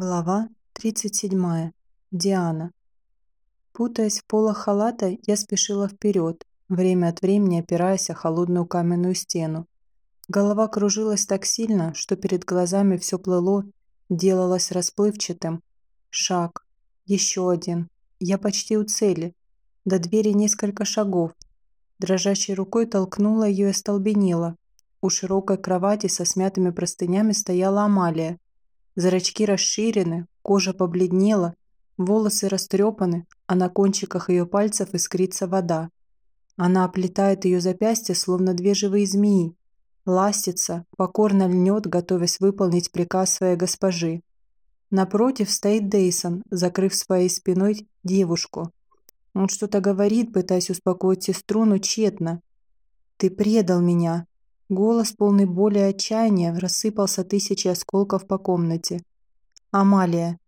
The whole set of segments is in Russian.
Глава 37. Диана. Путаясь в полах халата, я спешила вперед, время от времени опираясь о холодную каменную стену. Голова кружилась так сильно, что перед глазами все плыло, делалось расплывчатым. Шаг. Еще один. Я почти у цели. До двери несколько шагов. Дрожащей рукой толкнула ее и остолбенела. У широкой кровати со смятыми простынями стояла Амалия – Зрачки расширены, кожа побледнела, волосы растрепаны, а на кончиках ее пальцев искрится вода. Она оплетает ее запястье, словно две живые змеи, ластится, покорно льнет, готовясь выполнить приказ своей госпожи. Напротив стоит Дейсон, закрыв своей спиной девушку. Он что-то говорит, пытаясь успокоить сестру, но тщетно. «Ты предал меня», Голос, полный боли и отчаяния, рассыпался тысячи осколков по комнате. «Амалия!»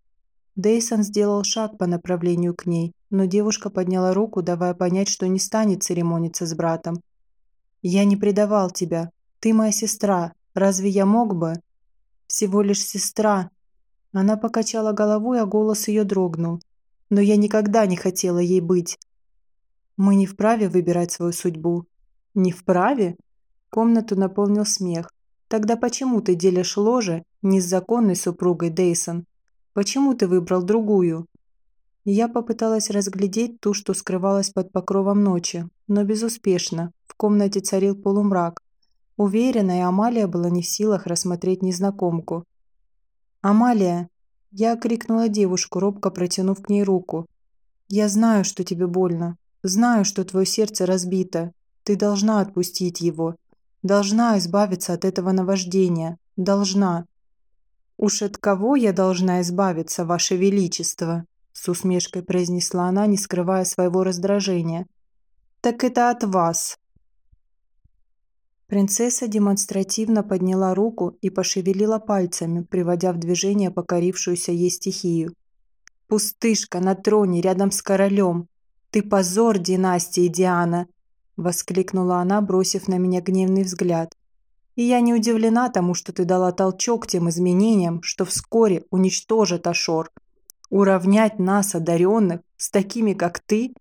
Дейсон сделал шаг по направлению к ней, но девушка подняла руку, давая понять, что не станет церемониться с братом. «Я не предавал тебя. Ты моя сестра. Разве я мог бы?» «Всего лишь сестра». Она покачала головой, а голос ее дрогнул. «Но я никогда не хотела ей быть». «Мы не вправе выбирать свою судьбу». «Не вправе?» Комнату наполнил смех. «Тогда почему ты делишь ложе не с законной супругой Дейсон? Почему ты выбрал другую?» Я попыталась разглядеть ту, что скрывалась под покровом ночи, но безуспешно. В комнате царил полумрак. Уверенная Амалия была не в силах рассмотреть незнакомку. «Амалия!» Я крикнула девушку, робко протянув к ней руку. «Я знаю, что тебе больно. Знаю, что твое сердце разбито. Ты должна отпустить его. Должна избавиться от этого наваждения. Должна. «Уж от кого я должна избавиться, Ваше Величество?» С усмешкой произнесла она, не скрывая своего раздражения. «Так это от вас». Принцесса демонстративно подняла руку и пошевелила пальцами, приводя в движение покорившуюся ей стихию. «Пустышка на троне рядом с королем! Ты позор династии Диана! Воскликнула она, бросив на меня гневный взгляд. И я не удивлена тому, что ты дала толчок тем изменениям, что вскоре уничтожат Ашор. Уравнять нас, одаренных, с такими, как ты?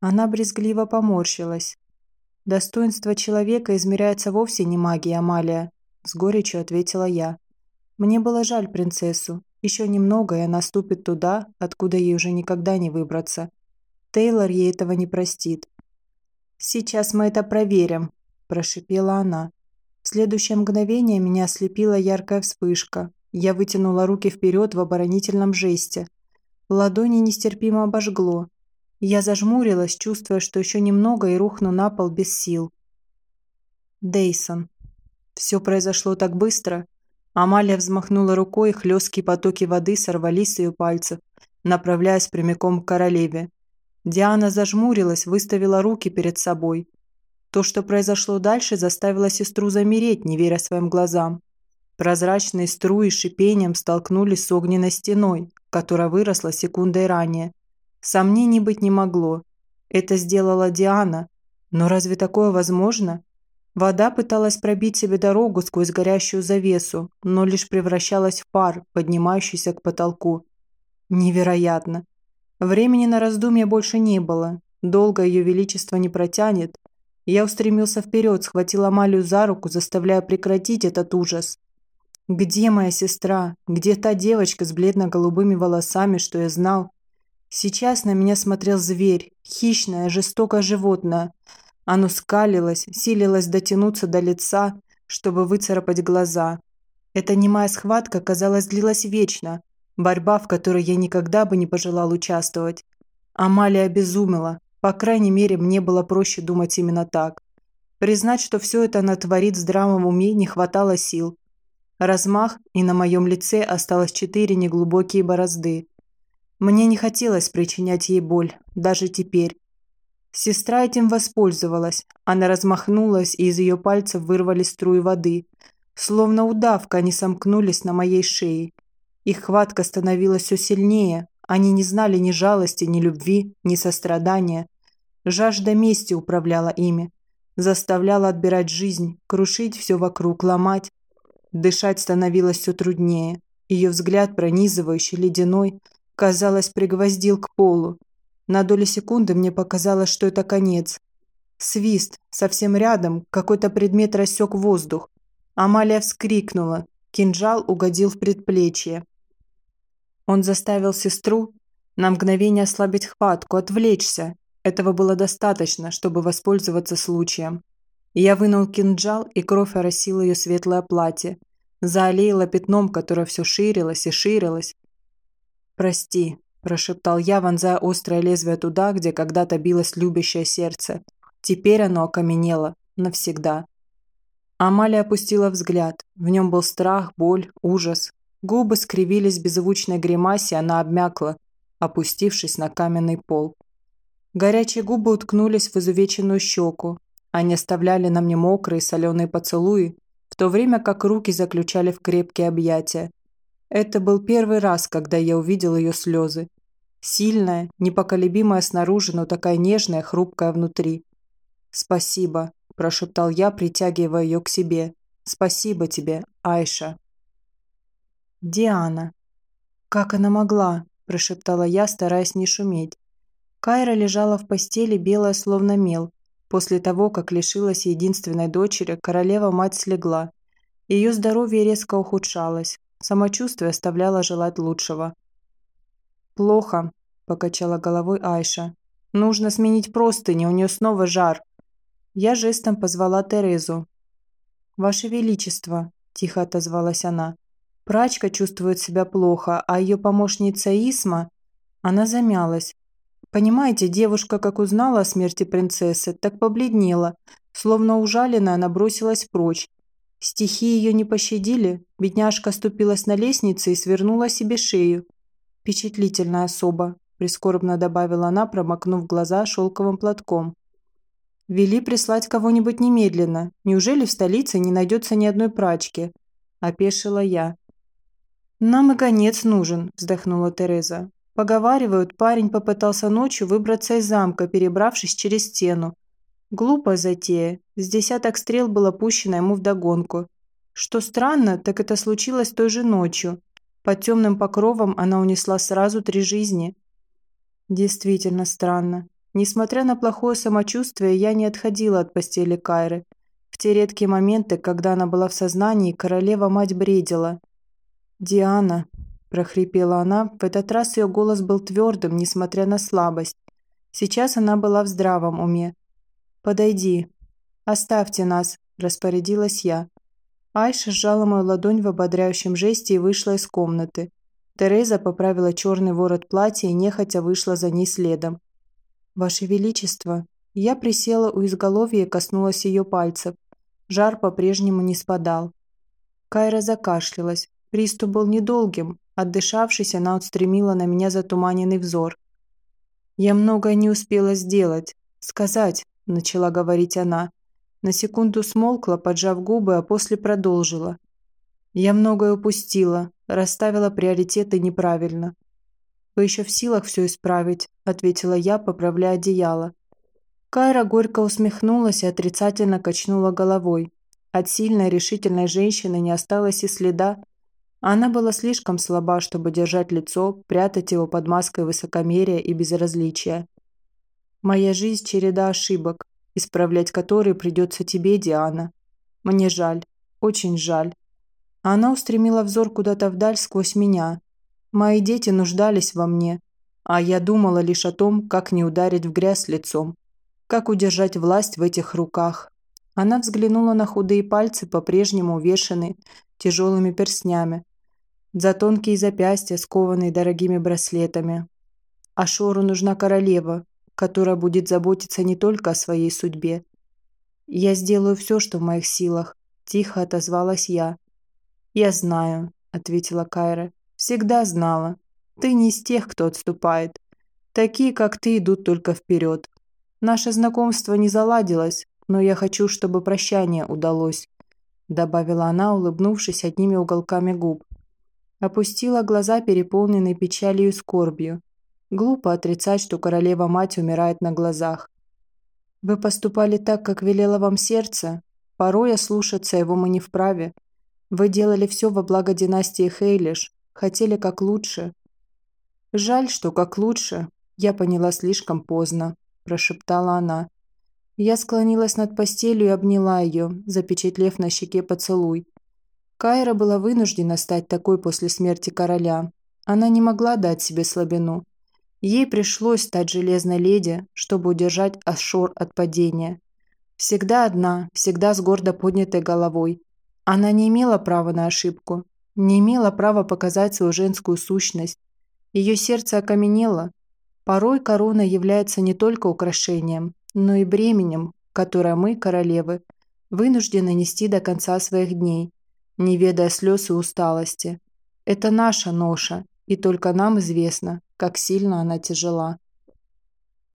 Она брезгливо поморщилась. Достоинство человека измеряется вовсе не магией, Амалия, с горечью ответила я. Мне было жаль принцессу. Еще немного, и она ступит туда, откуда ей уже никогда не выбраться. Тейлор ей этого не простит. «Сейчас мы это проверим», – прошипела она. В следующее мгновение меня ослепила яркая вспышка. Я вытянула руки вперед в оборонительном жесте. Ладони нестерпимо обожгло. Я зажмурилась, чувствуя, что еще немного и рухну на пол без сил. Дейсон. Все произошло так быстро. Амалия взмахнула рукой, и хлесткие потоки воды сорвались с ее пальцев, направляясь прямиком к королеве. Диана зажмурилась, выставила руки перед собой. То, что произошло дальше, заставило сестру замереть, не веря своим глазам. Прозрачные струи шипением столкнулись с огненной стеной, которая выросла секундой ранее. Сомнений быть не могло. Это сделала Диана. Но разве такое возможно? Вода пыталась пробить себе дорогу сквозь горящую завесу, но лишь превращалась в пар, поднимающийся к потолку. Невероятно. Времени на раздумья больше не было. Долго ее величество не протянет. Я устремился вперед, схватил Амалию за руку, заставляя прекратить этот ужас. Где моя сестра? Где та девочка с бледно-голубыми волосами, что я знал? Сейчас на меня смотрел зверь, хищное, жестокое животное. Оно скалилось, силилось дотянуться до лица, чтобы выцарапать глаза. Эта немая схватка, казалось, длилась вечно, Борьба, в которой я никогда бы не пожелал участвовать. Амалия обезумела. По крайней мере, мне было проще думать именно так. Признать, что все это она творит в здравом уме, не хватало сил. Размах, и на моем лице осталось четыре неглубокие борозды. Мне не хотелось причинять ей боль, даже теперь. Сестра этим воспользовалась. Она размахнулась, и из ее пальцев вырвались струи воды. Словно удавка они сомкнулись на моей шее. Их хватка становилась все сильнее. Они не знали ни жалости, ни любви, ни сострадания. Жажда мести управляла ими. Заставляла отбирать жизнь, крушить все вокруг, ломать. Дышать становилось все труднее. Ее взгляд, пронизывающий, ледяной, казалось, пригвоздил к полу. На долю секунды мне показалось, что это конец. Свист. Совсем рядом какой-то предмет рассек воздух. Амалия вскрикнула. Кинжал угодил в предплечье. Он заставил сестру на мгновение ослабить хватку, отвлечься. Этого было достаточно, чтобы воспользоваться случаем. Я вынул кинжал, и кровь оросила ее светлое платье. Заолеяла пятном, которое все ширилось и ширилось. «Прости», – прошептал я, вонзая острое лезвие туда, где когда-то билось любящее сердце. Теперь оно окаменело. Навсегда. Амалия опустила взгляд. В нем был страх, боль, ужас. Губы скривились в беззвучной гримасе, она обмякла, опустившись на каменный пол. Горячие губы уткнулись в изувеченную щеку. Они оставляли на мне мокрые соленые поцелуи, в то время как руки заключали в крепкие объятия. Это был первый раз, когда я увидел ее слезы. Сильная, непоколебимая снаружи, но такая нежная, хрупкая внутри. «Спасибо», – прошептал я, притягивая ее к себе. «Спасибо тебе, Айша». «Диана». «Как она могла?» – прошептала я, стараясь не шуметь. Кайра лежала в постели, белая словно мел. После того, как лишилась единственной дочери, королева-мать слегла. Ее здоровье резко ухудшалось. Самочувствие оставляло желать лучшего. «Плохо», – покачала головой Айша. «Нужно сменить простыни, у нее снова жар». Я жестом позвала Терезу. «Ваше Величество», – тихо отозвалась она. Прачка чувствует себя плохо, а ее помощница Исма... Она замялась. Понимаете, девушка, как узнала о смерти принцессы, так побледнела. Словно ужаленная, она бросилась прочь. Стихи ее не пощадили. Бедняжка ступилась на лестнице и свернула себе шею. Впечатлительная особа, прискорбно добавила она, промокнув глаза шелковым платком. Вели прислать кого-нибудь немедленно. Неужели в столице не найдется ни одной прачки? Опешила я. «Нам и конец нужен», – вздохнула Тереза. Поговаривают, парень попытался ночью выбраться из замка, перебравшись через стену. Глупая затея. С десяток стрел было пущено ему вдогонку. Что странно, так это случилось той же ночью. Под темным покровом она унесла сразу три жизни. Действительно странно. Несмотря на плохое самочувствие, я не отходила от постели Кайры. В те редкие моменты, когда она была в сознании, королева-мать бредила. «Диана», – прохрипела она, в этот раз ее голос был твердым, несмотря на слабость. Сейчас она была в здравом уме. «Подойди. Оставьте нас», – распорядилась я. Айша сжала мою ладонь в ободряющем жесте и вышла из комнаты. Тереза поправила черный ворот платья и нехотя вышла за ней следом. «Ваше Величество!» Я присела у изголовья и коснулась ее пальцев. Жар по-прежнему не спадал. Кайра закашлялась, Приступ был недолгим. Отдышавшись, она устремила на меня затуманенный взор. «Я многое не успела сделать. Сказать», – начала говорить она. На секунду смолкла, поджав губы, а после продолжила. «Я многое упустила, расставила приоритеты неправильно». «Вы еще в силах все исправить», – ответила я, поправляя одеяло. Кайра горько усмехнулась и отрицательно качнула головой. От сильной решительной женщины не осталось и следа, она была слишком слаба, чтобы держать лицо, прятать его под маской высокомерия и безразличия. «Моя жизнь – череда ошибок, исправлять которые придется тебе, Диана. Мне жаль, очень жаль». Она устремила взор куда-то вдаль сквозь меня. Мои дети нуждались во мне, а я думала лишь о том, как не ударить в грязь лицом, как удержать власть в этих руках. Она взглянула на худые пальцы, по-прежнему увешанные тяжелыми перстнями, за тонкие запястья, скованные дорогими браслетами. Ашору нужна королева, которая будет заботиться не только о своей судьбе. «Я сделаю все, что в моих силах», – тихо отозвалась я. «Я знаю», – ответила Кайра. «Всегда знала. Ты не из тех, кто отступает. Такие, как ты, идут только вперед. Наше знакомство не заладилось, но я хочу, чтобы прощание удалось добавила она, улыбнувшись одними уголками губ. Опустила глаза, переполненные печалью и скорбью. Глупо отрицать, что королева-мать умирает на глазах. Вы поступали так, как велело вам сердце. Порой ослушаться его мы не вправе. Вы делали все во благо династии Хейлиш, хотели как лучше. Жаль, что как лучше, я поняла слишком поздно, прошептала она. Я склонилась над постелью и обняла ее, запечатлев на щеке поцелуй. Кайра была вынуждена стать такой после смерти короля. Она не могла дать себе слабину. Ей пришлось стать железной леди, чтобы удержать Ашор от падения. Всегда одна, всегда с гордо поднятой головой. Она не имела права на ошибку, не имела права показать свою женскую сущность. Ее сердце окаменело. Порой корона является не только украшением, но и бременем, которое мы, королевы, вынуждены нести до конца своих дней, не ведая слез и усталости. Это наша ноша, и только нам известно, как сильно она тяжела.